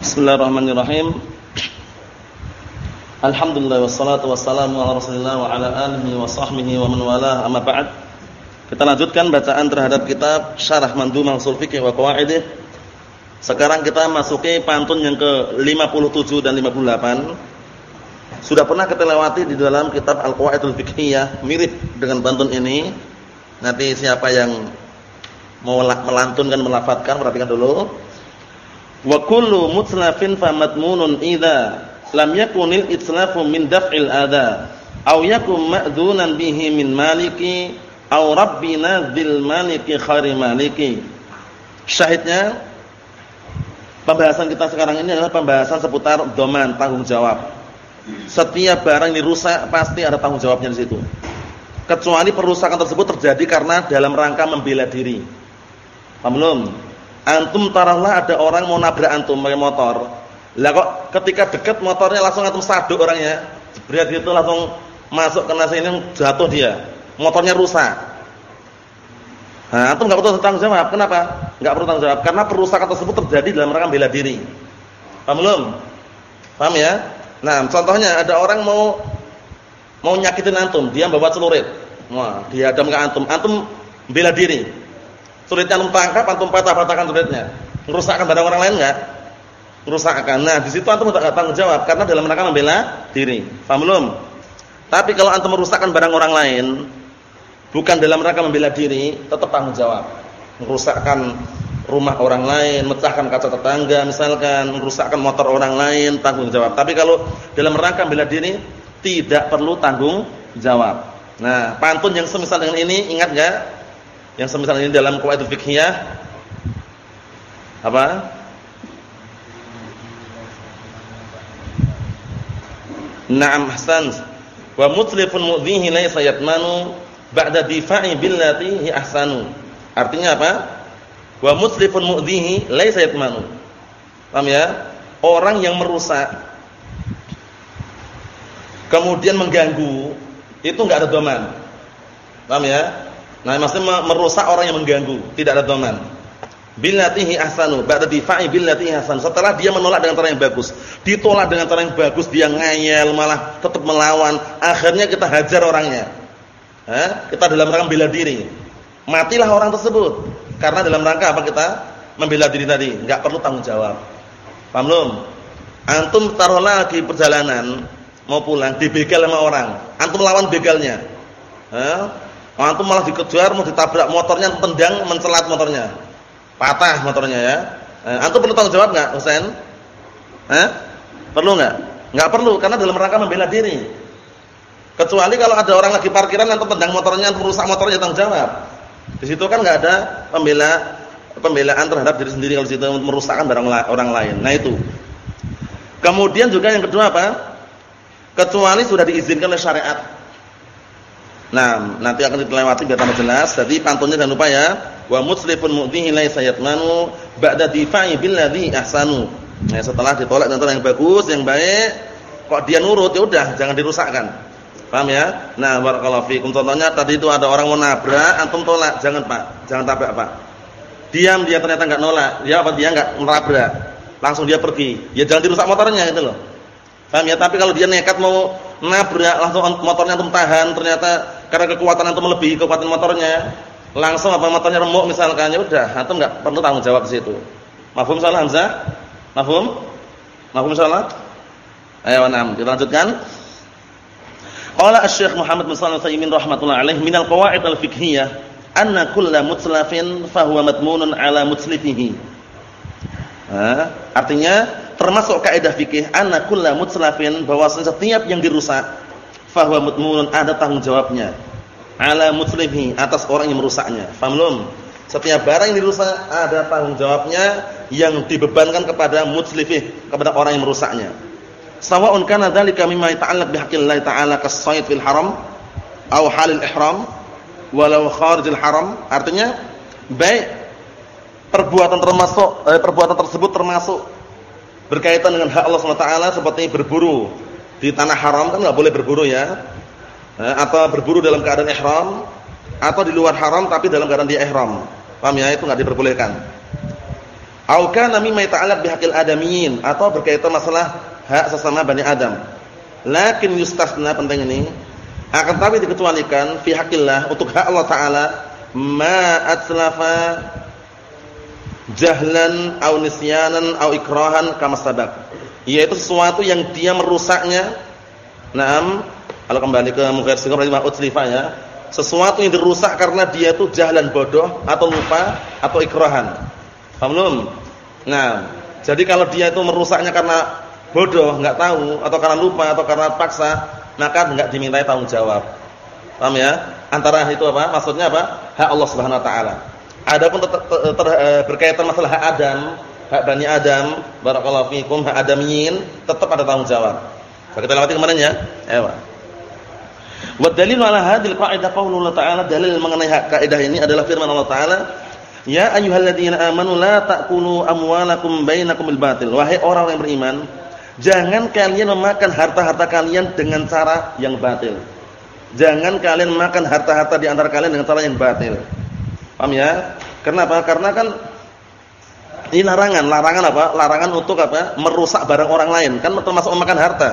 Bismillahirrahmanirrahim. Alhamdulillah wassalatu wassalamu ala Rasulillah wa ala alihi wa sahbihi wa man wala amma ba'd. Kita lanjutkan bacaan terhadap kitab Syarah Mandhumah Ushul Fiqh wa Qawaidih. Sekarang kita masuki pantun yang ke-57 dan 58. Sudah pernah kita lewati di dalam kitab Al-Qawaidul Fiqhiyah, mirip dengan pantun ini. Nanti siapa yang mau melantunkan melafadzkan perhatikan dulu. Wa kullu mutlafin famatmunun idza lam yakunil itslafu min daf'il adha aw yakum ma'dzunan bihi min maliki aw rabbina dzil maliki khairi maliki. Syahidnya pembahasan kita sekarang ini adalah pembahasan seputar doman tanggung jawab. Setiap barang yang rusak pasti ada tanggung jawabnya di situ. Kecuali perusakan tersebut terjadi karena dalam rangka membela diri. Paham belum antum taruhlah ada orang mau nabrak antum pakai motor lah kok ketika dekat motornya langsung antum saduk orangnya. Jebret itu langsung masuk ke nasi ini jatuh dia. Motornya rusak. Nah, antum enggak perlu tanggung jawab. Kenapa? Enggak perlu tanggung jawab karena perusakan tersebut terjadi dalam rangka bela diri. Paham belum? Paham ya? Nah, contohnya ada orang mau mau nyakitin antum, dia bawa celurit. Wah, dihadam ke antum. Antum bela diri. Celuritnya antum tangkap, antum patah-patahkan celuritnya. Merusakkan barang orang lain enggak? merusakkan. Nah, di situ antum tidak tanggung jawab karena dalam rangka membela diri. Paham belum? Tapi kalau antum merusakkan barang orang lain bukan dalam rangka membela diri, tetap tanggung jawab. Merusakkan rumah orang lain, mecahkan kaca tetangga misalkan, merusakkan motor orang lain, tanggung jawab. Tapi kalau dalam rangka membela diri tidak perlu tanggung jawab. Nah, pantun yang semisal dengan ini ingat enggak? Yang semisal ini dalam qawaidul fiqhiyah apa? Na'am ahsan. Wa mutlifun mu'dhihi laysa yatmanu ba'da difa'i billati hi ahsanu. Artinya apa? Wa mutlifun mu'dhihi laysa yatmanu. Paham ya? Orang yang merusak kemudian mengganggu itu enggak ada doman. Paham ya? Nah, maksudnya merusak orang yang mengganggu, tidak ada doman billatihi ahsanu. Ba'da difa'i billatihi ahsan setelah dia menolak dengan cara yang bagus. Ditolak dengan cara yang bagus dia ngayel malah tetap melawan. Akhirnya kita hajar orangnya. Ha? kita dalam rangka bela diri. Matilah orang tersebut. Karena dalam rangka apa kita? Membela diri tadi. Enggak perlu tanggung jawab. Paham belum? Antum taruh lagi perjalanan mau pulang dibegal sama orang. Antum lawan begalnya. Ha? Antum malah dikejar mau ditabrak motornya tendang mencelat motornya patah motornya ya. Eh, antum perlu tanggung jawab enggak, Husain? Eh? Perlu enggak? Enggak perlu karena dalam rangka membela diri. Kecuali kalau ada orang lagi parkiran antum tendang motornya, antum rusak motornya tanggung jawab. Di situ kan enggak ada pembela pembelaan terhadap diri sendiri kalau situ merusakkan barang orang lain. Nah itu. Kemudian juga yang kedua apa? Kecuali sudah diizinkan oleh syariat. Nah, nanti akan dilewati biar tambah jelas. Jadi pantunnya jangan lupa ya wa muslifun mu'dhihi laisa yatmanu ba'da difa'i billadhi ahsanu. Nah, setelah ditolak dengan yang bagus, yang baik, kok dia nurut ya udah jangan dirusakkan. Paham ya? Nah, barakallahu fikum. Contohnya tadi itu ada orang mau nabrak, antum tolak, jangan Pak, jangan tabrak Pak. Diam dia ternyata enggak nolak, dia apa dia enggak menabrak. Langsung dia pergi. Ya jangan dirusak motornya itu loh. Paham ya? Tapi kalau dia nekat mau nabrak, langsung motornya antum tahan, ternyata karena kekuatan antum melebihi kekuatan motornya, langsung apa matanya remuk misalkan ya udah antum enggak perlu tanggung jawab di situ. Mafhum salah Hamzah? Mafhum? Mafhum salah? Ayo enam, kita lanjutkan. Qala Asy-Syaikh Muhammad bin Shalih Al-Utsaimin rahimatullah alaih min al-qawaid al-fiqhiyah anna kull mutlafin fa huwa matmunun ala mutslifihi. Nah, artinya termasuk kaidah fikih anna kull mutlafin bahwa setiap yang dirusak fa huwa matmunun ada tanggung jawabnya ala mutslifi atas orang yang merusaknya. Paham belum? Setiap barang yang dirusak ada tanggung jawabnya yang dibebankan kepada mutslifi, kepada orang yang merusaknya. Sawa'un kana dzalika mimma yata'allaq bihaqqillah ta'ala kas-sayd fil haram aw halil ihram walau kharijil haram. Artinya baik perbuatan termasuk eh, perbuatan tersebut termasuk berkaitan dengan hak Allah SWT seperti berburu di tanah haram kan enggak boleh berburu ya atau berburu dalam keadaan ihram atau di luar haram tapi dalam keadaan dia ihram. Paham ya? Itu enggak diperbolehkan. Au kana mimma yata'allaq bihaqil adamiyyin atau berkaitan masalah hak sesama Bani Adam. Lakin yustasna penting ini akan tapi dikecualikan fi haqqillah untuk hak Allah taala ma atslafa jahlan au nisyanan au ikrahan kama sabaq. Yaitu sesuatu yang dia merusaknya. Naam, kalau kembali ke Mughir Singur rahimah utslifa ya, sesuatu yang dirusak karena dia itu jahlan bodoh atau lupa atau ikrahan. Paham belum? Nah, jadi kalau dia itu merusaknya karena bodoh, enggak tahu atau karena lupa atau karena paksa, maka enggak dimintai tanggung jawab. Paham ya? Antara itu apa? Maksudnya apa? Hak Allah Subhanahu wa taala. Adapun eh, berkaitan masalah hak Adam, hak Bani Adam, barakallahu fikum, hak Adamiyin, tetap ada tanggung jawab. Kita lewati kemarin ya. Ewa. Wa dalil ala hadhil qa'idah qaulullah ta'ala dalil mengenai kaidah ini adalah firman Allah taala Ya ayyuhalladzina amanu la ta'kulu amwalakum bainakum bil batil. Wahai orang yang beriman, jangan kalian memakan harta-harta kalian dengan cara yang batil. Jangan kalian makan harta-harta di antara kalian dengan cara yang batil. Paham ya? Kenapa? Karena kan ini larangan, larangan apa? Larangan untuk apa? Merusak barang orang lain. Kan termasuk memakan harta.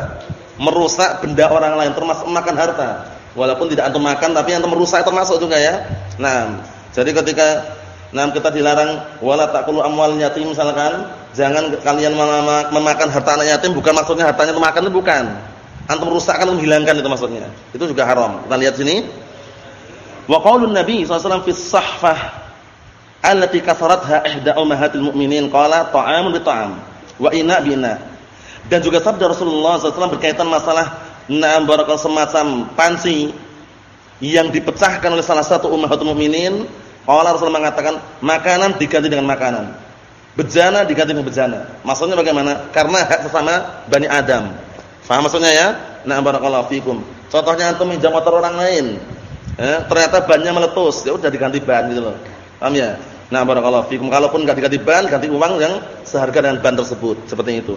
Merusak benda orang lain termasuk memakan harta. Walaupun tidak antum makan tapi antum merusak termasuk juga ya. Nah, jadi ketika nah kita dilarang wala taqulu amwal yatim misalkan, jangan kalian memakan harta anak yatim bukan maksudnya hartanya itu makan itu bukan. Antum merusakkan, menghilangkan itu maksudnya. Itu juga haram. Kita lihat sini. Wa qaulun Nabi sallallahu alaihi wasallam fi sahfah allati kasaratha ihda ummahatil mu'minin qala ta'amun bi ta'am wa ina bi ina. Dan juga sabda Rasulullah SAW berkaitan masalah na'am barakal semacam panci yang dipecahkan oleh salah satu ummahatul mu'minin. Qala Rasulullah mengatakan makanan diganti dengan makanan. Bejana diganti dengan bejana. Maksudnya bagaimana? Karena hak sesama Bani Adam. Faham maksudnya ya? Na'am barakallahu fikum. Contohnya antum minjam motor orang lain eh, ternyata bannya meletus, ya udah diganti ban gitu loh. Paham ya? Nah, barakallahu fikum. Kalaupun enggak diganti ban, ganti uang yang seharga dengan ban tersebut, seperti itu.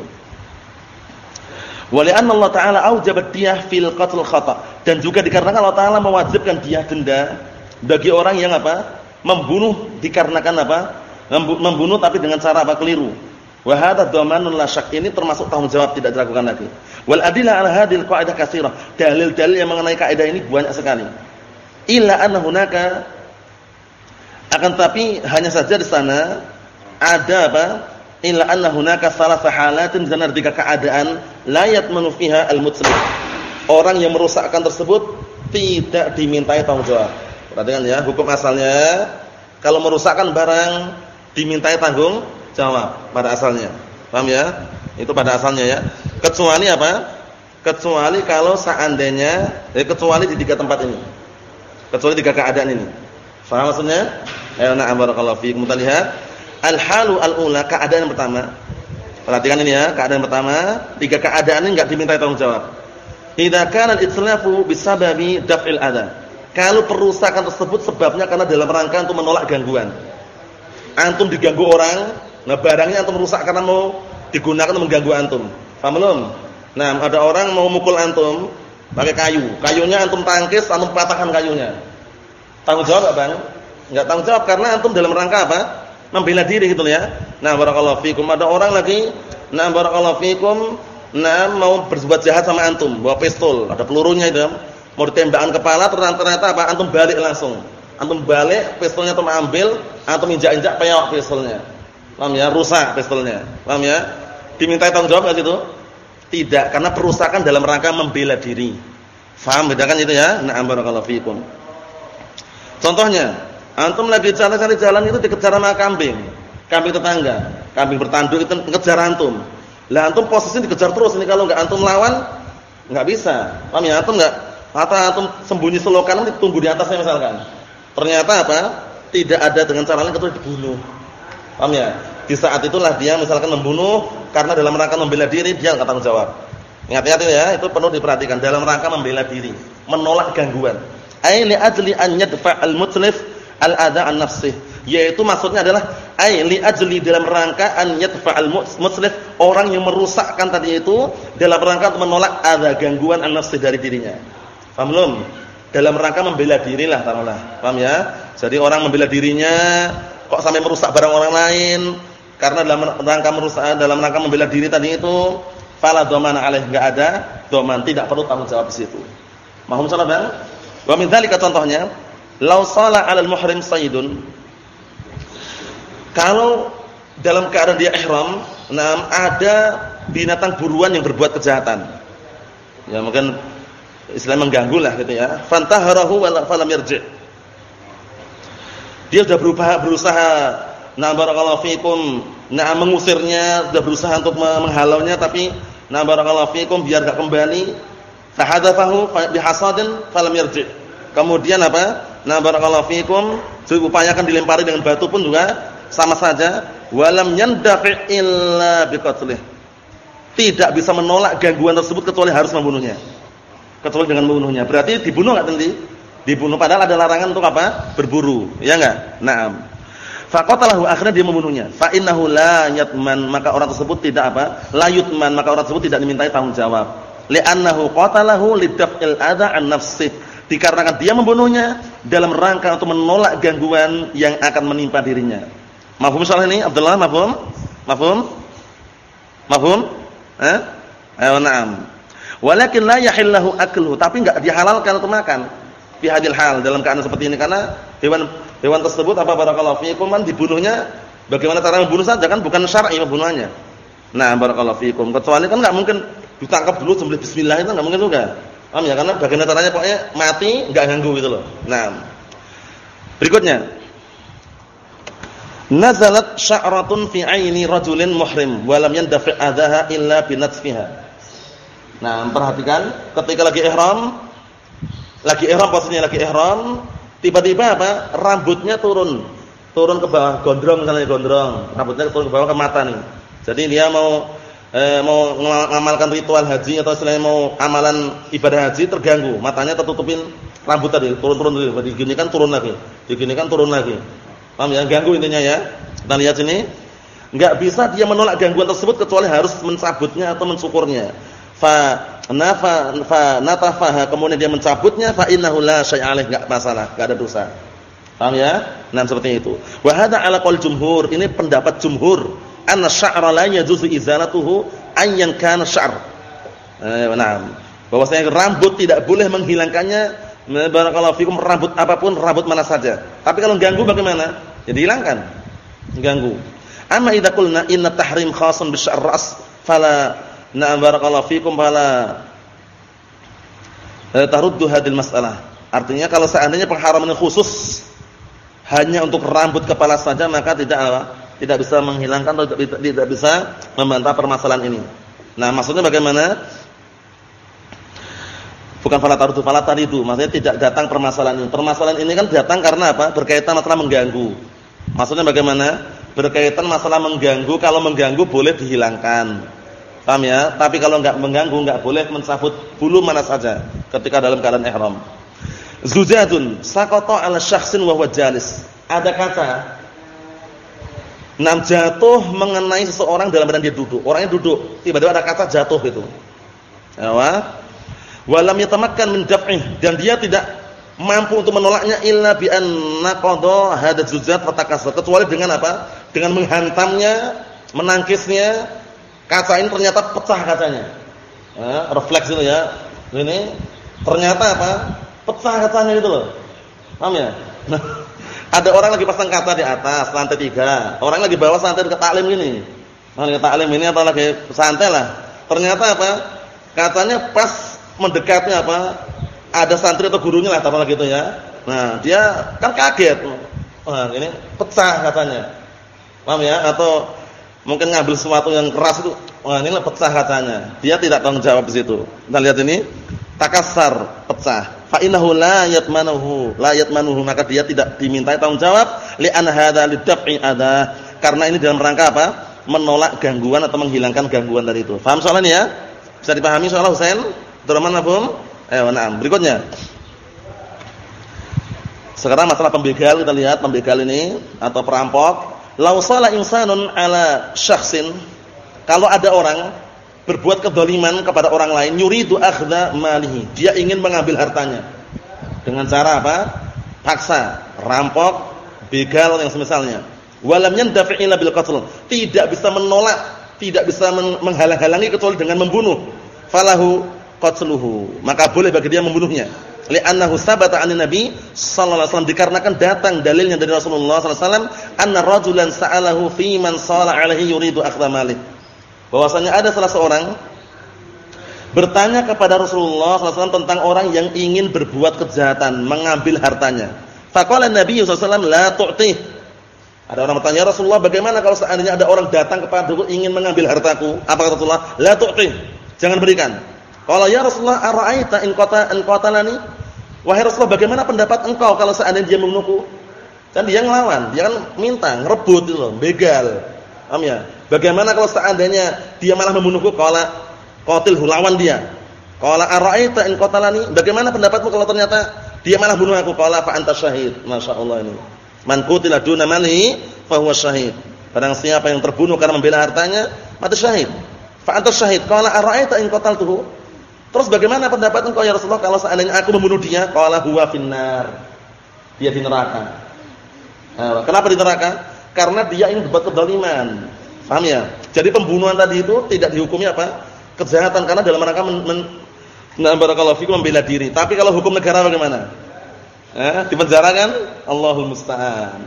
Wali anna Allah Ta'ala aujabat diyah fil qatl khata. Dan juga dikarenakan Allah Ta'ala mewajibkan diyah denda bagi orang yang apa? Membunuh dikarenakan apa? Membunuh tapi dengan cara apa? Keliru. Wa hadha dhamanun la syak. Ini termasuk tanggung jawab tidak dilakukan lagi. Wal adillah ala hadhil qaidah katsirah. Dalil-dalil yang mengenai kaidah ini banyak sekali. Illa anna hunaka akan tapi hanya saja di sana ada apa? Illa anna hunaka salasah halatin dan tiga keadaan la yatmanu fiha al-muslih. Orang yang merusakkan tersebut tidak dimintai tanggung jawab. Perhatikan ya, hukum asalnya kalau merusakkan barang dimintai tanggung jawab pada asalnya. Paham ya? Itu pada asalnya ya. Kecuali apa? Kecuali kalau seandainya, eh, kecuali di tiga tempat ini. Kecuali tiga keadaan ini. Faham maksudnya? Ayo na'am barakallahu fiikum. Kita lihat al-halu al-ula, keadaan yang pertama. Perhatikan ini ya, keadaan pertama, tiga keadaan ini enggak diminta tanggung jawab. Idza kana al-itlafu bisababi daf'il adha. Kalau perusakan tersebut sebabnya karena dalam rangka untuk menolak gangguan. Antum diganggu orang, nah barangnya antum rusak karena mau digunakan untuk mengganggu antum. Paham belum? Nah, ada orang mau mukul antum, pakai kayu. Kayunya antum tangkis, antum patahkan kayunya. Tanggung jawab enggak, Bang? Enggak tanggung jawab karena antum dalam rangka apa? Membela diri gitu ya. Nah, barakallahu fikum. Ada orang lagi, nah barakallahu fikum, nah mau berbuat jahat sama antum, bawa pistol, ada pelurunya itu. Mau ditembakkan kepala ternyata apa? Antum balik langsung. Antum balik, pistolnya antum ambil, antum injak-injak peyok pistolnya. Paham ya? Rusak pistolnya. Paham ya? Diminta tanggung jawab enggak situ? Tidak, karena perusakan dalam rangka membela diri. Faham bedakan itu ya? Na'am barakallahu fikum. Contohnya, antum lagi cari-cari jalan itu dikejar sama kambing. Kambing tetangga, kambing bertanduk itu ngejar antum. Lah antum posisi dikejar terus ini kalau enggak antum lawan enggak bisa. Paham ya? Antum enggak atau antum sembunyi selokan tunggu di atasnya misalkan. Ternyata apa? Tidak ada dengan cara lain kecuali dibunuh. Paham ya? Di saat itulah dia misalkan membunuh karena dalam rangka membela diri dia enggak tanggung jawab. Ingat-ingat ya, itu perlu diperhatikan dalam rangka membela diri, menolak gangguan. Ai li ajli an al-mutlif al-adha an nafsih. Yaitu maksudnya adalah ai li ajli dalam rangka an yadfa al-mutlif orang yang merusakkan tadi itu dalam rangka untuk menolak ada gangguan an nafsih dari dirinya. Paham belum? Dalam rangka membela dirilah taruhlah. Paham ya? Jadi orang membela dirinya kok sampai merusak barang orang lain, karena dalam rangka merusak dalam rangka membela diri tadi itu fala dhamana alaih enggak ada dhaman, tidak perlu tanggung jawab di situ. Mahum salah Bang? Wa min dzalika contohnya, law sala 'alal muhrim sayyidun. Kalau dalam keadaan dia ihram, nah ada binatang buruan yang berbuat kejahatan. Ya mungkin Islam mengganggu lah gitu ya. Fantaharahu wa falam yarji'. Dia sudah berusaha berusaha Nah barakallahu fikum, nah mengusirnya, sudah berusaha untuk menghalaunya tapi nah barakallahu fikum biar enggak kembali. Fahadafahu bihasadin falam yarji. Kemudian apa? Nah barakallahu fikum, diupayakan dilempari dengan batu pun juga sama saja. Walam yandafi illa biqatlih. Tidak bisa menolak gangguan tersebut kecuali harus membunuhnya. Kecuali dengan membunuhnya. Berarti dibunuh enggak nanti? Dibunuh padahal ada larangan untuk apa? Berburu. Ya enggak? Naam. Faqatalahu akhirnya dia membunuhnya. Fa innahu la yatman maka orang tersebut tidak apa? La yutman maka orang tersebut tidak dimintai tanggung jawab. Li'annahu qatalahu lidaf'il adza an nafsih. Dikarenakan dia membunuhnya dalam rangka untuk menolak gangguan yang akan menimpa dirinya. Mafhum soal ini Abdullah mafhum? Mafhum? Mafhum? Eh? Ayo na'am. Walakin la yahillahu akluhu, tapi enggak dihalalkan untuk makan. Fi hadil hal dalam keadaan seperti ini karena hewan hewan tersebut apa barakallahu fiikum man dibunuhnya bagaimana cara membunuh saja kan bukan syar'i pembunuhannya. Nah, barakallahu fiikum. Kecuali kan enggak mungkin ditangkap dulu sembelih bismillah itu enggak mungkin juga. Paham ya? Karena bagaimana caranya pokoknya mati enggak ganggu gitu loh. Nah. Berikutnya. Nazalat sya'ratun fi 'aini rajulin muhrim wa lam yandafi' adaha illa binatfiha. Nah, perhatikan ketika lagi ihram lagi ihram posisinya lagi ihram Tiba-tiba apa? Rambutnya turun. Turun ke bawah gondrong misalnya gondrong. Rambutnya turun ke bawah ke mata nih. Jadi dia mau eh, mau mengamalkan ritual haji atau istilahnya mau amalan ibadah haji terganggu. Matanya tertutupin rambut tadi, turun-turun dulu. Digini kan turun lagi. Digini kan turun lagi. Paham ya? Ganggu intinya ya. Kita lihat sini. Enggak bisa dia menolak gangguan tersebut kecuali harus mencabutnya atau mensyukurnya. Fa nafa fa natafaha kemudian dia mencabutnya fa innahu la syai'a enggak masalah, enggak ada dosa. Paham ya? Nah, seperti itu. Wa hadza ala qaul jumhur, ini pendapat jumhur, anna sya'ra la yajuzu izalatuhu ayyan kana sy'r. Eh, nah, bahwasanya rambut tidak boleh menghilangkannya barakallahu fikum rambut apa pun, rambut mana saja. Tapi kalau ganggu bagaimana? Ya hilangkan. Ganggu. Amma idza qulna inna tahrim khasun bi sy'r ras fala Na'am barakallahu fikum fala eh, taruddu hadil masalah. Artinya kalau seandainya pengharaman khusus hanya untuk rambut kepala saja maka tidak apa? Tidak bisa menghilangkan atau tidak, bisa membantah permasalahan ini. Nah, maksudnya bagaimana? Bukan fala taruddu fala taridu, maksudnya tidak datang permasalahan ini. Permasalahan ini kan datang karena apa? Berkaitan masalah mengganggu. Maksudnya bagaimana? Berkaitan masalah mengganggu, kalau mengganggu boleh dihilangkan. Paham ya? Tapi kalau enggak mengganggu enggak boleh mencabut bulu mana saja ketika dalam keadaan ihram. Zujatun saqata 'ala syakhsin wa huwa jalis. Ada kaca Nam jatuh mengenai seseorang dalam keadaan dia duduk. Orangnya duduk, tiba-tiba ada kaca jatuh gitu. Ya, walam yatamakkan min dan dia tidak mampu untuk menolaknya illa bi an naqada hadha zujat fatakasar kecuali dengan apa? Dengan menghantamnya, menangkisnya Kaca ini ternyata pecah kacanya. Ya, refleks itu ya. Ini ternyata apa? Pecah kacanya gitu loh. Paham ya? Nah, ada orang lagi pasang kaca di atas lantai tiga, orang lagi bawa santai ke taklim. Nah, ke taklim ini atau lagi santai lah. Ternyata apa? Kacanya pas mendekatnya apa? Ada santri atau gurunya lah apa gitu ya. Nah, dia kan kaget. Wah, ini pecah kacanya. Paham ya? Atau mungkin ngambil sesuatu yang keras itu, wah ini pecah kacanya. Dia tidak tanggung jawab di situ. Kita lihat ini, takasar, pecah. Fa innahu la yatmanuhu, la yatmanuhu, maka dia tidak dimintai tanggung jawab li an hadza lidaf'i ada. Karena ini dalam rangka apa? Menolak gangguan atau menghilangkan gangguan dari itu. Paham soal ini ya? Bisa dipahami soal Husain? Abdurrahman Mafhum? Eh, nah, berikutnya. Sekarang masalah pembegal kita lihat pembegal ini atau perampok Lau salah insanun ala syakhsin kalau ada orang berbuat kedoliman kepada orang lain yuridu akhdha malihi dia ingin mengambil hartanya dengan cara apa paksa rampok begal yang semisalnya Walam yandafi illa bil qatl. Tidak bisa menolak, tidak bisa menghalang-halangi kecuali dengan membunuh. Falahu qatluhu. Maka boleh bagi dia membunuhnya. Li'annahu sabata 'an Nabi sallallahu alaihi wasallam dikarenakan datang dalilnya dari Rasulullah sallallahu alaihi wasallam anna rajulan sa'alahu fi man sala alaihi yuridu akhdha malih. Bahwasanya ada salah seorang bertanya kepada Rasulullah SAW tentang orang yang ingin berbuat kejahatan, mengambil hartanya. Faqala Nabi SAW la tu'tih ada orang bertanya, Rasulullah bagaimana kalau seandainya ada orang datang kepadaku ingin mengambil hartaku? Apa kata Rasulullah? La tu'ti. Jangan berikan. Kalau ya Rasulullah ara'aita in qata in qatalani? Wahai Rasulullah, bagaimana pendapat engkau kalau seandainya dia membunuhku? Kan dia ngelawan, dia kan minta, ngerebut itu loh, begal. Paham ya? Bagaimana kalau seandainya dia malah membunuhku? Qala qatilhu lawan dia. Qala ara'aita in qatalani? Bagaimana pendapatmu kalau ternyata dia malah bunuh aku? Qala fa anta syahid. Masyaallah ini. Man qutila duna malihi fa huwa syahid. Barang siapa yang terbunuh karena membela hartanya, mati syahid. Fa anta syahid. Qala ara'aita in qataltuhu? Terus bagaimana pendapat engkau ya Rasulullah kalau seandainya aku membunuh dia? Qala huwa finnar. Dia di neraka. Kenapa di neraka? Karena dia ingin berbuat kezaliman. Paham ya? Jadi pembunuhan tadi itu tidak dihukumi apa? Kejahatan karena dalam rangka men, men nah, fikum membela diri. Tapi kalau hukum negara bagaimana? Eh, di penjara kan? Allahul musta'an.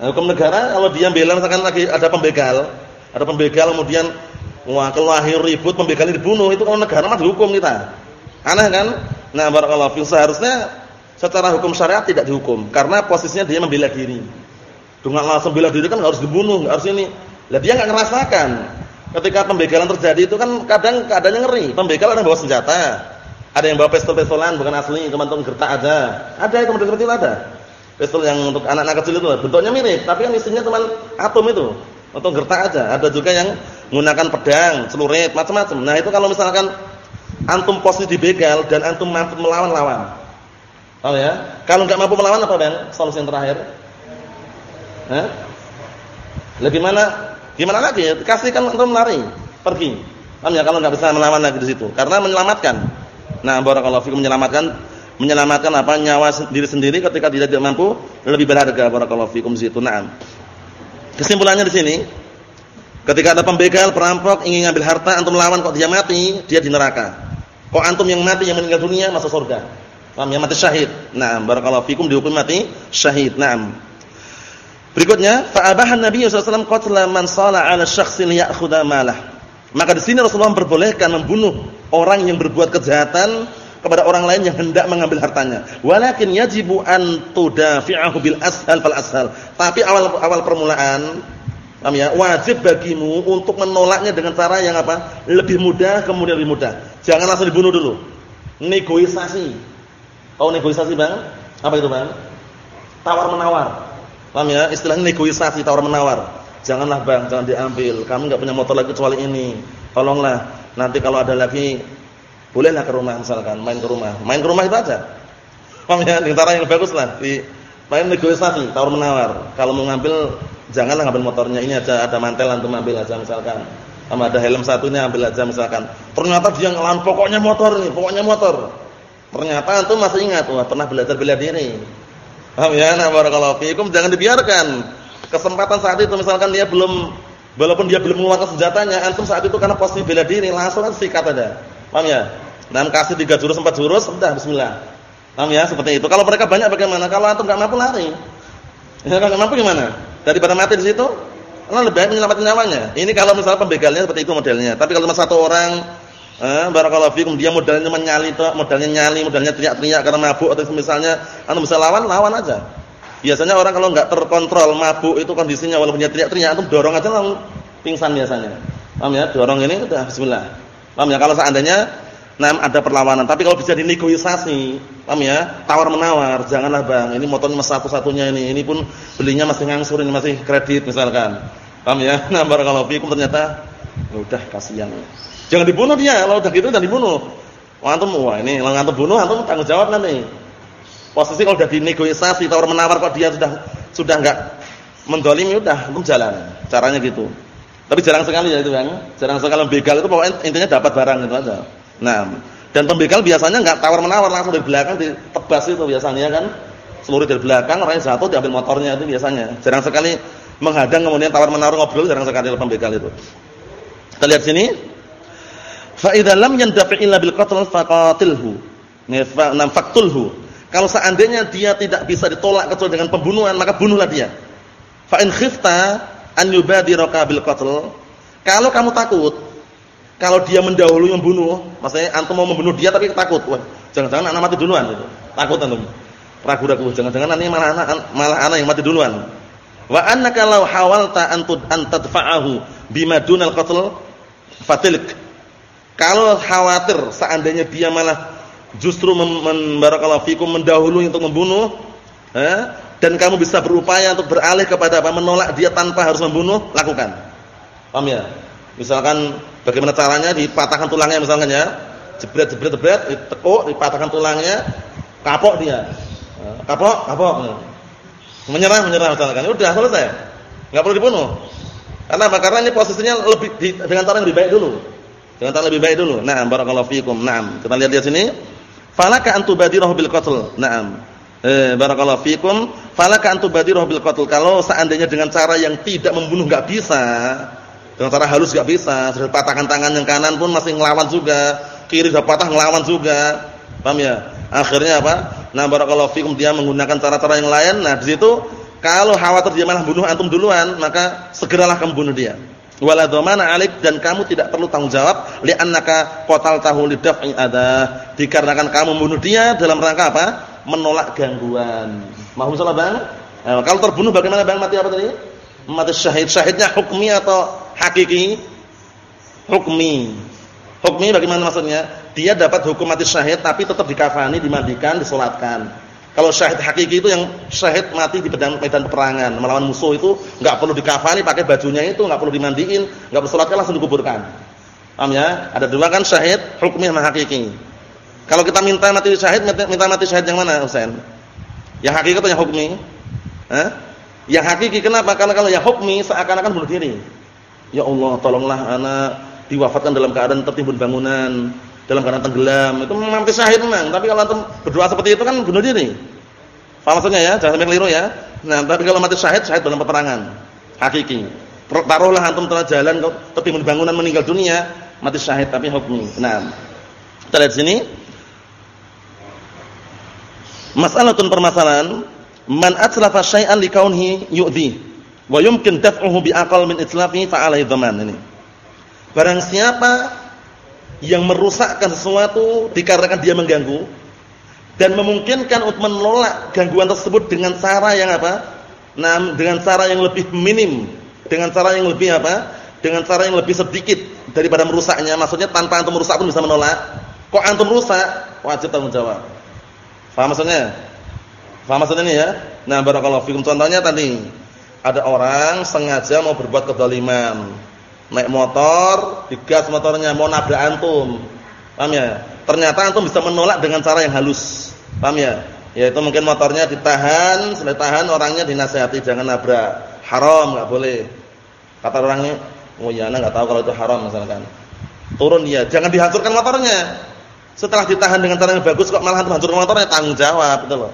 Nah, hukum negara kalau dia bela misalkan lagi ada pembegal, ada pembegal kemudian wah kelahir ribut pembegal dibunuh, itu kalau negara mah dihukum kita. Aneh kan? Nah, barakallahu fi seharusnya secara hukum syariat tidak dihukum karena posisinya dia membela diri. Dengan langsung bela diri kan harus dibunuh, harus ini. Lah dia enggak ngerasakan. Ketika pembegalan terjadi itu kan kadang keadaannya ngeri. Pembegal ada bawa senjata. Ada yang bawa pistol-pistolan bukan asli, untuk gertak aja. Ada itu model kecil ada. Pistol yang untuk anak-anak kecil itu bentuknya mirip, tapi kan isinya cuma atom itu. Untuk gertak aja. Ada juga yang menggunakan pedang, celurit, macam-macam. Nah, itu kalau misalkan antum posisi dibegal dan antum mampu melawan-lawan. Oh ya? Kalau enggak mampu melawan apa, Bang? Solusi yang terakhir? Hah? Lebih mana? Gimana lagi? Kasihkan antum lari, pergi. Paham ya kalau enggak bisa melawan lagi di situ? Karena menyelamatkan. Nah, barakallahu fikum menyelamatkan menyelamatkan apa nyawa diri sendiri ketika dia tidak mampu lebih berharga barakallahu fikum situ. Naam. Kesimpulannya di sini, ketika ada pembegal, perampok ingin ngambil harta antum lawan kok dia mati, dia di neraka. Kok antum yang mati yang meninggal dunia masuk surga. Paham ya mati syahid. Naam, barakallahu fikum dihukum mati syahid. Naam. Berikutnya, fa abahan Nabi wasallam qatla man sala 'ala syakhsin ya'khudha malah. Maka di sini Rasulullah memperbolehkan membunuh orang yang berbuat kejahatan kepada orang lain yang hendak mengambil hartanya. Walakin yajibu an tudafi'ahu bil ashal fal ashal. Tapi awal awal permulaan ya, wajib bagimu untuk menolaknya dengan cara yang apa? Lebih mudah kemudian lebih mudah. Jangan langsung dibunuh dulu. Negosiasi. Oh, negosiasi, Bang? Apa itu, Bang? Tawar menawar. Paham ya? Istilahnya negosiasi tawar menawar. Janganlah bang, jangan diambil. Kamu nggak punya motor lagi kecuali ini. Tolonglah. Nanti kalau ada lagi, bolehlah ke rumah misalkan, main ke rumah. Main ke rumah itu aja. Paham ya? Cara yang bagus lah. Di main negosiasi, tawar menawar. Kalau mau ngambil, janganlah ngambil motornya. Ini aja ada mantel untuk ambil aja misalkan. Sama ada helm satunya ambil aja misalkan. Ternyata dia ngelawan pokoknya motor nih, pokoknya motor. Ternyata itu masih ingat, wah pernah belajar bela diri. Paham ya? Nah, barakallahu fiikum, jangan dibiarkan kesempatan saat itu misalkan dia belum walaupun dia belum mengeluarkan senjatanya, antum saat itu karena posisi bela diri langsung kan sikat aja. Paham ya? Dan kasih tiga jurus empat jurus, udah bismillah. Paham ya? Seperti itu. Kalau mereka banyak bagaimana? Kalau antum enggak mampu lari. Ya kalau mampu gimana? Daripada mati di situ, Allah lebih baik menyelamatkan nyawanya. Ini kalau misalnya pembegalnya seperti itu modelnya. Tapi kalau cuma satu orang eh barakallahu fikum dia modalnya menyali nyali modalnya nyali, modalnya teriak-teriak karena mabuk atau misalnya antum bisa lawan, lawan aja. Biasanya orang kalau nggak terkontrol mabuk itu kondisinya walaupun dia teriak-teriak itu dorong aja langsung pingsan biasanya. Paham ya? Dorong ini udah bismillah. Paham ya? Kalau seandainya nam ada perlawanan, tapi kalau bisa dinegosiasi, paham ya? Tawar-menawar, janganlah Bang, ini motornya mas satu-satunya ini. Ini pun belinya masih ngangsur ini masih kredit misalkan. Paham ya? Nah, kalau fikum ternyata ya udah kasihan. Jangan dibunuh dia, kalau udah gitu jangan dibunuh. Wah, antum wah ini kalau antum bunuh antum tanggung jawab nanti. Posisi kalau sudah dinegosiasi tawar menawar kok dia sudah sudah enggak mendolimi udah belum jalan. Caranya gitu. Tapi jarang sekali ya itu kan. Jarang sekali begal itu pokoknya intinya dapat barang gitu aja. Nah, dan pembegal biasanya enggak tawar menawar langsung dari belakang ditebas itu biasanya kan. Seluruh dari belakang orang yang jatuh diambil motornya itu biasanya. Jarang sekali menghadang kemudian tawar-menawar ngobrol jarang sekali dalam begal itu. Kita lihat sini. Fa idza lam yandafi illa bil qatl faqatilhu. Nam. Kalau seandainya dia tidak bisa ditolak kecuali dengan pembunuhan, maka bunuhlah dia. Fa in khifta an yubadiraka bil qatl. Kalau kamu takut kalau dia mendahului membunuh, maksudnya antum mau membunuh dia tapi takut, wah, jangan-jangan anak mati duluan gitu. Takut antum. Ragu-ragu, jangan-jangan nanti malah anak malah anak yang mati duluan. Wa annaka law hawalta an tadfa'ahu bima dunal qatl fatilk. Kalau khawatir seandainya dia malah justru membarakallahu fikum mendahului untuk membunuh, eh, dan kamu bisa berupaya untuk beralih kepada apa menolak dia tanpa harus membunuh, lakukan. Paham ya? Misalkan bagaimana caranya dipatahkan tulangnya misalkan ya. Jebret jebret jebret ditekuk, dipatahkan tulangnya, kapok dia. Kapok, kapok. Menyerah, menyerah misalkan. Udah selesai. Enggak perlu dibunuh. Karena apa? Karena ini posisinya lebih di, dengan cara yang lebih baik dulu. Dengan cara lebih baik dulu. Naam barakallahu fikum. Naam. Kita lihat di sini. Falaka antubadirahu bil qatl. Naam. Eh barakallahu fikum. Falaka antubadirahu bil qatl. Kalau seandainya dengan cara yang tidak membunuh enggak bisa, dengan cara halus gak bisa, sudah patahkan tangan yang kanan pun masih ngelawan juga, kiri sudah patah ngelawan juga. Paham ya? Akhirnya apa? Nah, barakallahu fikum dia menggunakan cara-cara yang lain. Nah, di situ kalau khawatir dia malah bunuh antum duluan, maka segeralah kamu bunuh dia. Wala dhamana 'alaik dan kamu tidak perlu tanggung jawab li'annaka qataltahu lidaf'i ada. Dikarenakan kamu membunuh dia dalam rangka apa? Menolak gangguan. Mahum salah, Bang? Nah, kalau terbunuh bagaimana Bang mati apa tadi? Mati syahid. Syahidnya hukmi atau hakiki hukmi. Hukmi bagaimana maksudnya? Dia dapat hukum mati syahid tapi tetap dikafani, dimandikan, disolatkan. Kalau syahid hakiki itu yang syahid mati di medan, medan peperangan melawan musuh itu nggak perlu dikafani, pakai bajunya itu nggak perlu dimandiin, nggak perlu solatkan langsung dikuburkan. Paham ya? Ada dua kan syahid, hukmi sama hakiki. Kalau kita minta mati syahid, minta mati syahid yang mana, Husain? Yang hakiki atau yang hukmi? Hah? Yang hakiki kenapa? Karena kalau yang hukmi seakan-akan bunuh diri. Ya Allah, tolonglah anak diwafatkan dalam keadaan tertimbun bangunan, dalam keadaan tenggelam. Itu memang syahid memang, tapi kalau antum berdoa seperti itu kan bunuh diri. Paham maksudnya ya? Jangan sampai keliru ya. Nah, tapi kalau mati syahid, syahid dalam peperangan. Hakiki. Taruhlah antum tengah jalan tertimbun bangunan meninggal dunia, mati syahid tapi hukmi. Nah, kita lihat sini. Masalatun permasalahan, man atlafa syai'an likaunhi yu'dhi wa yumkin daf'uhu bi aqal min itlafi fa alaihi dhaman ini. Barang siapa yang merusakkan sesuatu dikarenakan dia mengganggu dan memungkinkan untuk menolak gangguan tersebut dengan cara yang apa? Nah, dengan cara yang lebih minim, dengan cara yang lebih apa? Dengan cara yang lebih sedikit daripada merusaknya. Maksudnya tanpa antum merusak pun bisa menolak. Kok antum rusak? Wajib tanggung jawab. Paham maksudnya? Paham maksudnya ini ya? Nah, barakallahu fikum. Contohnya tadi ada orang sengaja mau berbuat kezaliman. Naik motor, digas motornya mau nabrak antum. Paham ya? Ternyata antum bisa menolak dengan cara yang halus. Paham ya? Yaitu mungkin motornya ditahan, setelah tahan orangnya dinasihati jangan nabrak. Haram, enggak boleh. Kata orangnya, "Oh iya, ana enggak tahu kalau itu haram misalkan." Turun dia, jangan dihancurkan motornya. Setelah ditahan dengan cara yang bagus kok malah hancurkan motornya, tanggung jawab gitu loh.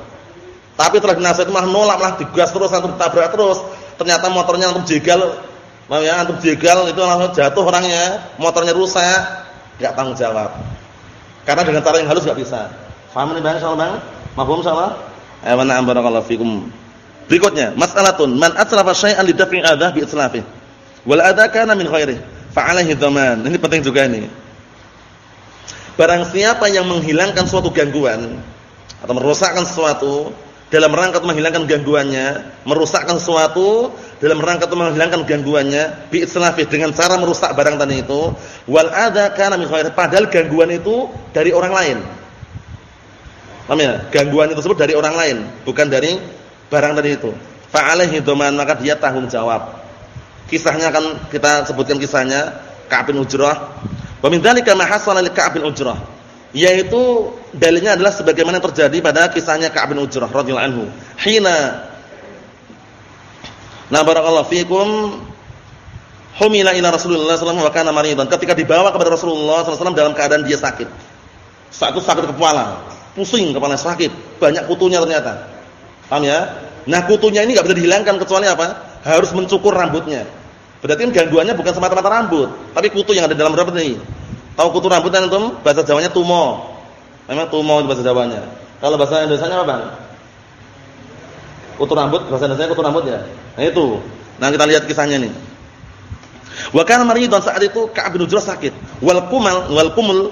Tapi setelah dinasihati malah nolak, malah digas terus, antum tabrak terus ternyata motornya antum jegal, mau ya antum jegal itu langsung jatuh orangnya, motornya rusak, enggak tanggung jawab. Karena dengan cara yang halus enggak bisa. Paham ini Bang insyaallah Bang? Mafhum insyaallah? Ayo na'am barakallahu fikum. Berikutnya, mas'alatun man aslafa syai'an li daf'i adah bi islafih. Wal adha kana min khairih, fa 'alaihi dhaman. Ini penting juga ini. Barang siapa yang menghilangkan suatu gangguan atau merusakkan sesuatu dalam rangka menghilangkan gangguannya, merusakkan sesuatu dalam rangka untuk menghilangkan gangguannya bi islafih dengan cara merusak barang tadi itu wal adza kana min khair padahal gangguan itu dari orang lain. Paham ya? Gangguan itu tersebut dari orang lain, bukan dari barang tadi itu. Fa alaihi maka dia tanggung jawab. Kisahnya akan kita sebutkan kisahnya Ka'ab bin Ujrah. Wa min dzalika ma hasala li Ka'ab bin Ujrah yaitu dalilnya adalah sebagaimana terjadi pada kisahnya Ka'ab bin Ujrah radhiyallahu anhu. Hina Na barakallahu fikum humila ila Rasulullah sallallahu alaihi wasallam maridan. Ketika dibawa kepada Rasulullah sallallahu dalam keadaan dia sakit. Saat itu sakit kepala, pusing kepala sakit, banyak kutunya ternyata. Paham ya? Nah, kutunya ini enggak bisa dihilangkan kecuali apa? Harus mencukur rambutnya. Berarti kan gangguannya bukan semata-mata rambut, tapi kutu yang ada dalam rambut ini. Tahu kutu rambut antum? Bahasa Jawanya tumo. Memang tumo itu bahasa Jawanya. Kalau bahasa Indonesia apa, Bang? Kutu rambut, bahasa Indonesia kutu rambut ya. Nah itu. Nah kita lihat kisahnya nih. Wa kana maridun saat itu Ka'ab bin Ujrah sakit. Wal kumal wal kumul,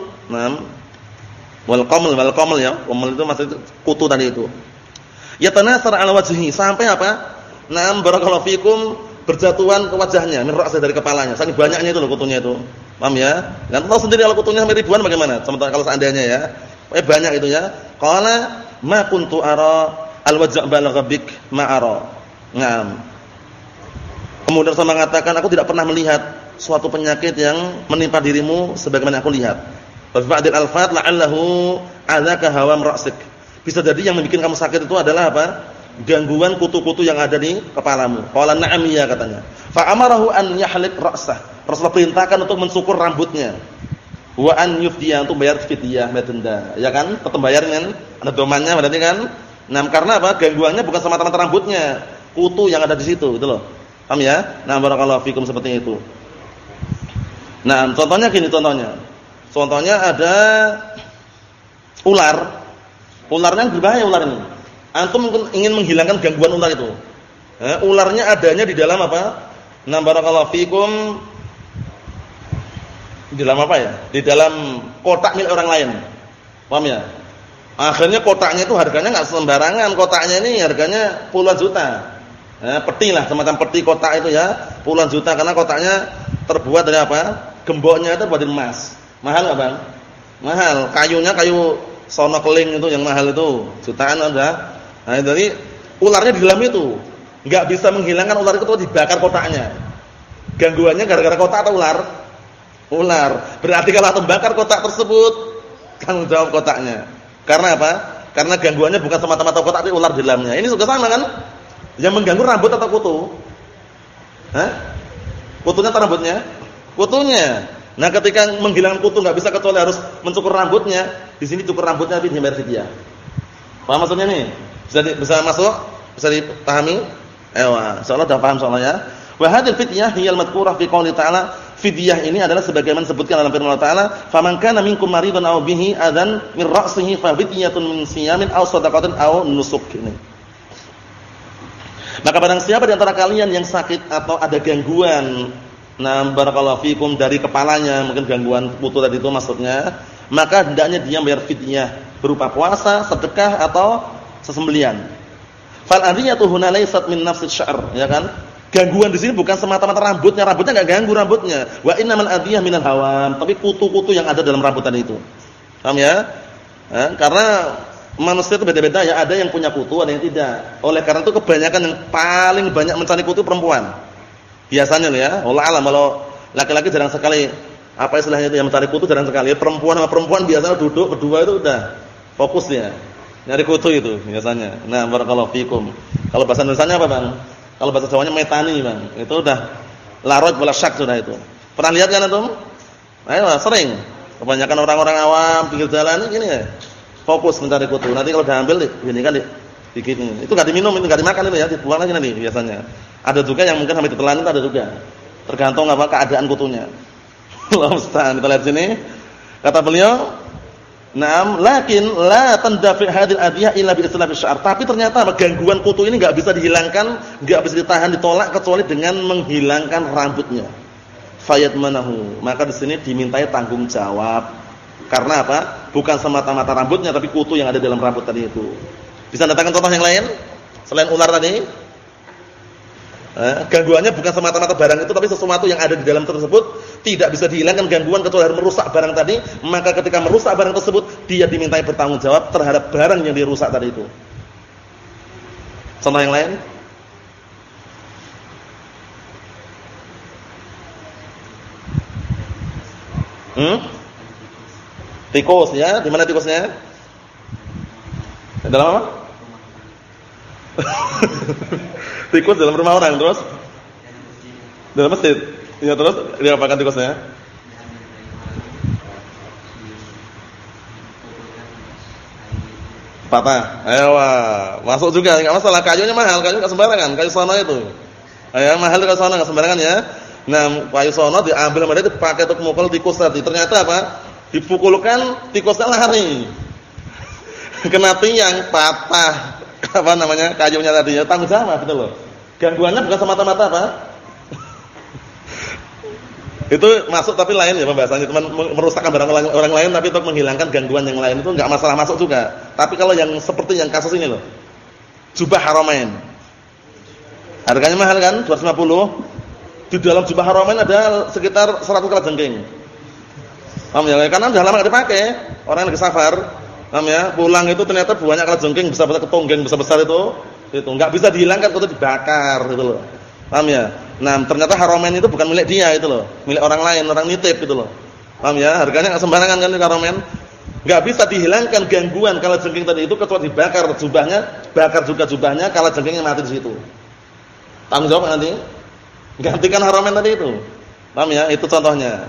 wal qamul wal qamul ya. Qamul itu maksudnya kutu tadi itu. Yatanasar ala wajhi sampai apa? Naam barakallahu fikum berjatuhan ke wajahnya, min dari kepalanya. Saking banyaknya itu loh kutunya itu. Paham ya? Dan tahu sendiri kalau kutunya sampai ribuan bagaimana? Sementara kalau seandainya ya. Eh banyak itu ya. Qala ma kuntu ara al-wajh' balagha bik. Naam. Kemudian saya mengatakan aku tidak pernah melihat suatu penyakit yang menimpa dirimu sebagaimana aku lihat. Wa ba'dil alfat la'allahu adzaka hawam ra'sik. Bisa jadi yang membuat kamu sakit itu adalah apa? gangguan kutu-kutu yang ada di kepalamu. Qala na'am ya katanya. Fa amarahu an yahlik ra'sah. Rasulullah perintahkan untuk mencukur rambutnya. Wa an yufdiya untuk bayar fidyah denda. Ya kan? Tetap bayar kan? Ada domannya berarti kan? Nah, karena apa? Gangguannya bukan semata-mata rambutnya, kutu yang ada di situ, gitu loh. Paham ya? Nah, barakallahu fikum seperti itu. Nah, contohnya gini contohnya. Contohnya ada ular. Ularnya berbahaya ular ini Antum ingin menghilangkan gangguan ular itu. Eh, ularnya adanya di dalam apa? Nah, barakallahu fikum di dalam apa ya? Di dalam kotak milik orang lain. Paham ya? Akhirnya kotaknya itu harganya nggak sembarangan. Kotaknya ini harganya puluhan juta. Eh, peti lah, semacam peti kotak itu ya, puluhan juta karena kotaknya terbuat dari apa? Gemboknya itu buat emas. Mahal nggak bang? Mahal. Kayunya kayu sono keling itu yang mahal itu jutaan ada Nah, jadi ularnya di dalam itu. Enggak bisa menghilangkan ular itu dibakar kotaknya. Gangguannya gara-gara kotak atau ular? Ular. Berarti kalau terbakar kotak tersebut, tanggung jawab kotaknya. Karena apa? Karena gangguannya bukan semata-mata kotak tapi ular di dalamnya. Ini juga sama kan? Yang mengganggu rambut atau kutu? Hah? Kutunya atau rambutnya? Kutunya. Nah, ketika menghilangkan kutu enggak bisa kecuali harus mencukur rambutnya. Di sini cukur rambutnya tapi dibayar fidyah. Paham maksudnya nih? Bisa di, bisa masuk? Bisa dipahami? Ewa, insyaallah sudah paham soalnya. Wa hadhihi fidyah hiya al-madhkurah fi qouli ta'ala. Fidyah ini adalah sebagaimana disebutkan dalam firman Allah Ta'ala, "Faman kana minkum maridan aw bihi adan min ra'sihi fa fidyatun min siyamin aw shadaqatin aw nusuk." Ini. Maka barang siapa di antara kalian yang sakit atau ada gangguan, nah barakallahu fikum dari kepalanya, mungkin gangguan putu tadi itu maksudnya, maka hendaknya dia bayar fidyah berupa puasa, sedekah atau sesembelian. Fal adiyatu huna laysat min nafsi sya'r, ya kan? Gangguan di sini bukan semata-mata rambutnya, rambutnya enggak ganggu rambutnya. Wa innamal adiyah minal hawam, tapi kutu-kutu yang ada dalam rambut tadi itu. Paham ya? Eh, karena manusia itu beda-beda ya, ada yang punya kutu, ada yang tidak. Oleh karena itu kebanyakan yang paling banyak mencari kutu perempuan. Biasanya loh ya, Allah alam kalau laki-laki jarang sekali apa istilahnya itu yang mencari kutu jarang sekali. Perempuan sama perempuan biasanya duduk berdua itu udah fokus ya. Nyari kutu itu biasanya. Nah, barakallahu fikum. Kalau bahasa Indonesia apa, Bang? Kalau bahasa Jawanya metani, Bang. Itu udah larut bola syak sudah itu. Pernah lihat kan antum? Ayo, sering. Kebanyakan orang-orang awam pinggir jalan ini ya. Fokus mencari kutu. Nanti kalau diambil gini kan dikit ini. Itu enggak diminum, itu enggak dimakan itu ya, dibuang lagi nanti biasanya. Ada juga yang mungkin sampai ditelan itu ada juga. Tergantung apa keadaan kutunya. Allah musta'an. Kita lihat sini. Kata beliau, Naam, lakin la tandafi hadil adiyah illa bi islahi syar. Tapi ternyata gangguan kutu ini enggak bisa dihilangkan, enggak bisa ditahan ditolak kecuali dengan menghilangkan rambutnya. Fayat manahu. Maka di sini dimintai tanggung jawab. Karena apa? Bukan semata-mata rambutnya tapi kutu yang ada dalam rambut tadi itu. Bisa datangkan contoh yang lain selain ular tadi? Eh, gangguannya bukan semata-mata barang itu tapi sesuatu yang ada di dalam tersebut tidak bisa dihilangkan gangguan kecuali merusak barang tadi, maka ketika merusak barang tersebut dia dimintai bertanggung jawab terhadap barang yang dirusak tadi itu. Contoh yang lain? Hmm? Tikus ya, di mana tikusnya? Dalam apa? Tikus dalam rumah orang terus? Dalam masjid. Ya terus diapakan tikusnya? Patah. Ayo, masuk juga enggak masalah. Kayunya mahal, kayu enggak sembarangan, kayu sana itu. Ya, mahal kalau sono enggak sembarangan ya. Nah, payu sono diambil dia dipakai untuk mukul tikus tadi. Ternyata apa? Dipukulkan tikusnya lari. Kena tiang patah apa namanya? kayunya tadi ya. Tanggung jawab betul loh. Gangguannya bukan semata-mata apa? Itu masuk tapi lain ya pembahasannya cuma merusakkan barang orang, lain tapi untuk menghilangkan gangguan yang lain itu enggak masalah masuk juga. Tapi kalau yang seperti yang kasus ini loh. Jubah haramain. Harganya mahal kan? 250. Di dalam jubah haramain ada sekitar 100 jengking. Paham ya? Karena udah lama enggak dipakai. Orang yang lagi safar, paham ya? Pulang itu ternyata banyak jengking besar-besar ketonggeng besar-besar itu. Itu enggak bisa dihilangkan kalau dibakar gitu loh. Paham ya? Nah, ternyata haramain itu bukan milik dia itu loh, milik orang lain, orang nitip gitu loh. Paham ya? Harganya enggak sembarangan kan haramain. Enggak bisa dihilangkan gangguan kalau jengking tadi itu kecuali dibakar jubahnya, bakar juga jubahnya kalau jengkingnya mati di situ. Tanggung jawab nanti. Gantikan haramain tadi itu. Paham ya? Itu contohnya.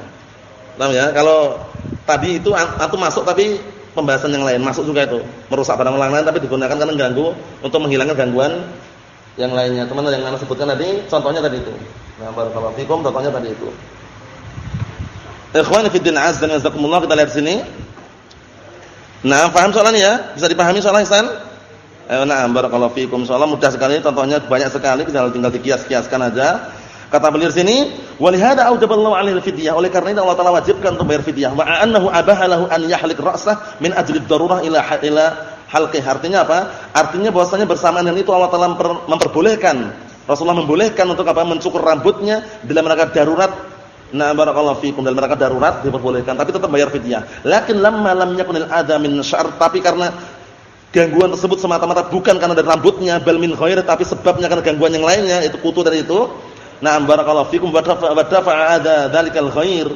Paham ya? Kalau tadi itu atau masuk tapi pembahasan yang lain masuk juga itu. Merusak barang orang lain tapi digunakan karena ganggu untuk menghilangkan gangguan yang lainnya. Teman yang Anda sebutkan tadi contohnya tadi itu. Nah, barakallahu fikum contohnya tadi itu. Ikhwan fi din azza wa jazakumullah kita lihat sini. Nah, paham soalnya ya? Bisa dipahami soalnya Ihsan? Ayo nah, barakallahu fikum. Soalnya mudah sekali contohnya banyak sekali tinggal tinggal dikias-kiaskan aja. Kata beliau sini, "Wa lihada aujaballahu 'alaihi fidyah." Oleh karena itu Allah Taala wajibkan untuk bayar fidyah. Wa annahu abahalahu an yahlik ra'sah min ajli darurah ila ila halqih. Artinya apa? Artinya bahwasanya bersamaan dengan itu Allah Taala memperbolehkan Rasulullah membolehkan untuk apa? mencukur rambutnya dalam rangka darurat. Nah, barakallahu fikum dalam rangka darurat diperbolehkan, tapi tetap bayar fidyah. Lakin lamma lam yakunil adha min syar, tapi karena gangguan tersebut semata-mata bukan karena dari rambutnya, bal min ghair, tapi sebabnya karena gangguan yang lainnya, itu kutu dari itu. Nah, barakallahu fikum wa dafa'a adha dzalikal ghair.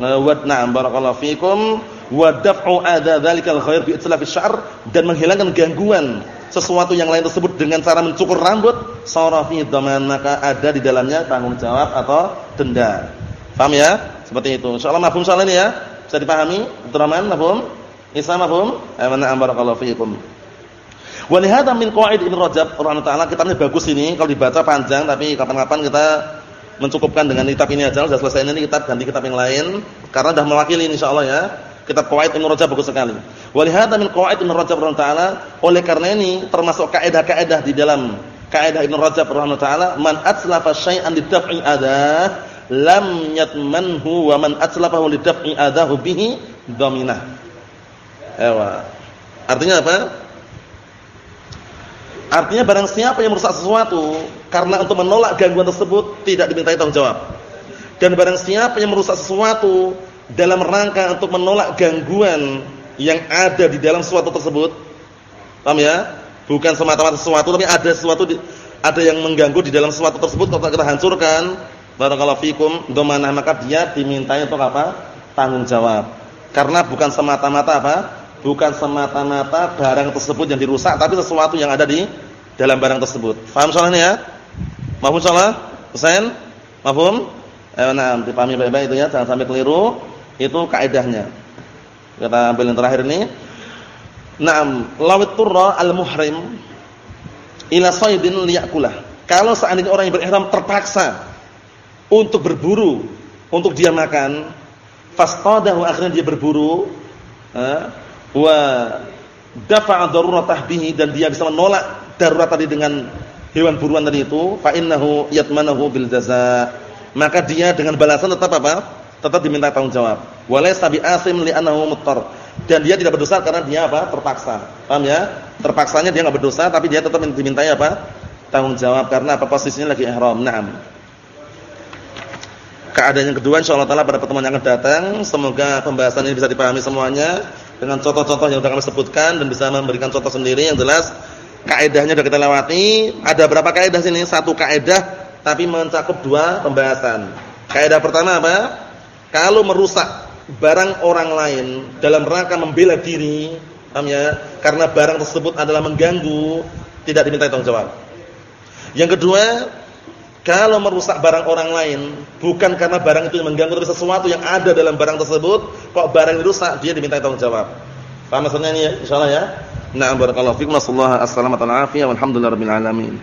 Wa na'am barakallahu fikum wa daf'u adza dzalikal khair bi itlafis sya'r dan menghilangkan gangguan sesuatu yang lain tersebut dengan cara mencukur rambut sarafi dhaman maka ada di dalamnya tanggung jawab atau denda. Paham ya? Seperti itu. Insyaallah mafhum soal ini ya. Bisa dipahami? Abdurrahman mafhum? Isa mafhum? Amanna barakallahu fiikum. Wa min qawaid Ibnu Rajab rahimahullah taala kitabnya bagus ini kalau dibaca panjang tapi kapan-kapan kita mencukupkan dengan kitab ini aja sudah selesai ini kitab ganti kitab yang lain karena sudah mewakili insyaallah ya Kitab Qawaid Ibnu Rajab bagus sekali. Walihada min Qawaid Ibnu Rajab taala, oleh karena ini termasuk kaidah-kaidah di dalam kaidah Ibnu Rajab rahimahullah taala, man atslafa syai'an lidaf'i adah lam yatmanhu wa man atslafahu lidaf'i adahu bihi dhaminah. Ewa. Artinya apa? Artinya barang siapa yang merusak sesuatu karena untuk menolak gangguan tersebut tidak dimintai tanggung jawab. Dan barang siapa yang merusak sesuatu dalam rangka untuk menolak gangguan yang ada di dalam sesuatu tersebut. Paham ya? Bukan semata-mata sesuatu tapi ada sesuatu di, ada yang mengganggu di dalam sesuatu tersebut kalau kita hancurkan, barakallahu fikum, domana maka dia dimintai untuk apa? tanggung jawab. Karena bukan semata-mata apa? Bukan semata-mata barang tersebut yang dirusak tapi sesuatu yang ada di dalam barang tersebut. Paham soalnya ya? Mahfum soalnya? Husain? Mahfum? Eh, nah, dipahami baik-baik itu ya, jangan sampai keliru. Itu kaidahnya. Kita ambil yang terakhir ini. Naam, lawit turra al-muhrim ila saydin liyakulah. Kalau seandainya orang yang berihram terpaksa untuk berburu untuk dia makan, fastadahu akhirnya dia berburu, wa dafa'a daruratah bihi dan dia bisa menolak darurat tadi dengan hewan buruan tadi itu, fa innahu yatmanahu bil jazaa. Maka dia dengan balasan tetap apa? tetap diminta tanggung jawab. Walaysa bi asim li'annahu muttar. Dan dia tidak berdosa karena dia apa? terpaksa. Paham ya? Terpaksanya dia enggak berdosa tapi dia tetap dimintai apa? tanggung jawab karena apa? posisinya lagi ihram. Naam. Keadaan yang kedua insyaallah taala pada pertemuan yang akan datang, semoga pembahasan ini bisa dipahami semuanya dengan contoh-contoh yang sudah kami sebutkan dan bisa memberikan contoh sendiri yang jelas kaidahnya sudah kita lewati. Ada berapa kaidah sini? Satu kaidah tapi mencakup dua pembahasan. Kaidah pertama apa? Kalau merusak barang orang lain dalam rangka membela diri, paham ya? Karena barang tersebut adalah mengganggu, tidak diminta tanggung jawab. Yang kedua, kalau merusak barang orang lain bukan karena barang itu mengganggu tapi sesuatu yang ada dalam barang tersebut, kok barang itu rusak, dia diminta tanggung jawab. Paham maksudnya ini ya? Insyaallah ya. Na'am barakallahu fikum. Wassallallahu alaihi wasallam wa alhamdulillahirabbil alamin.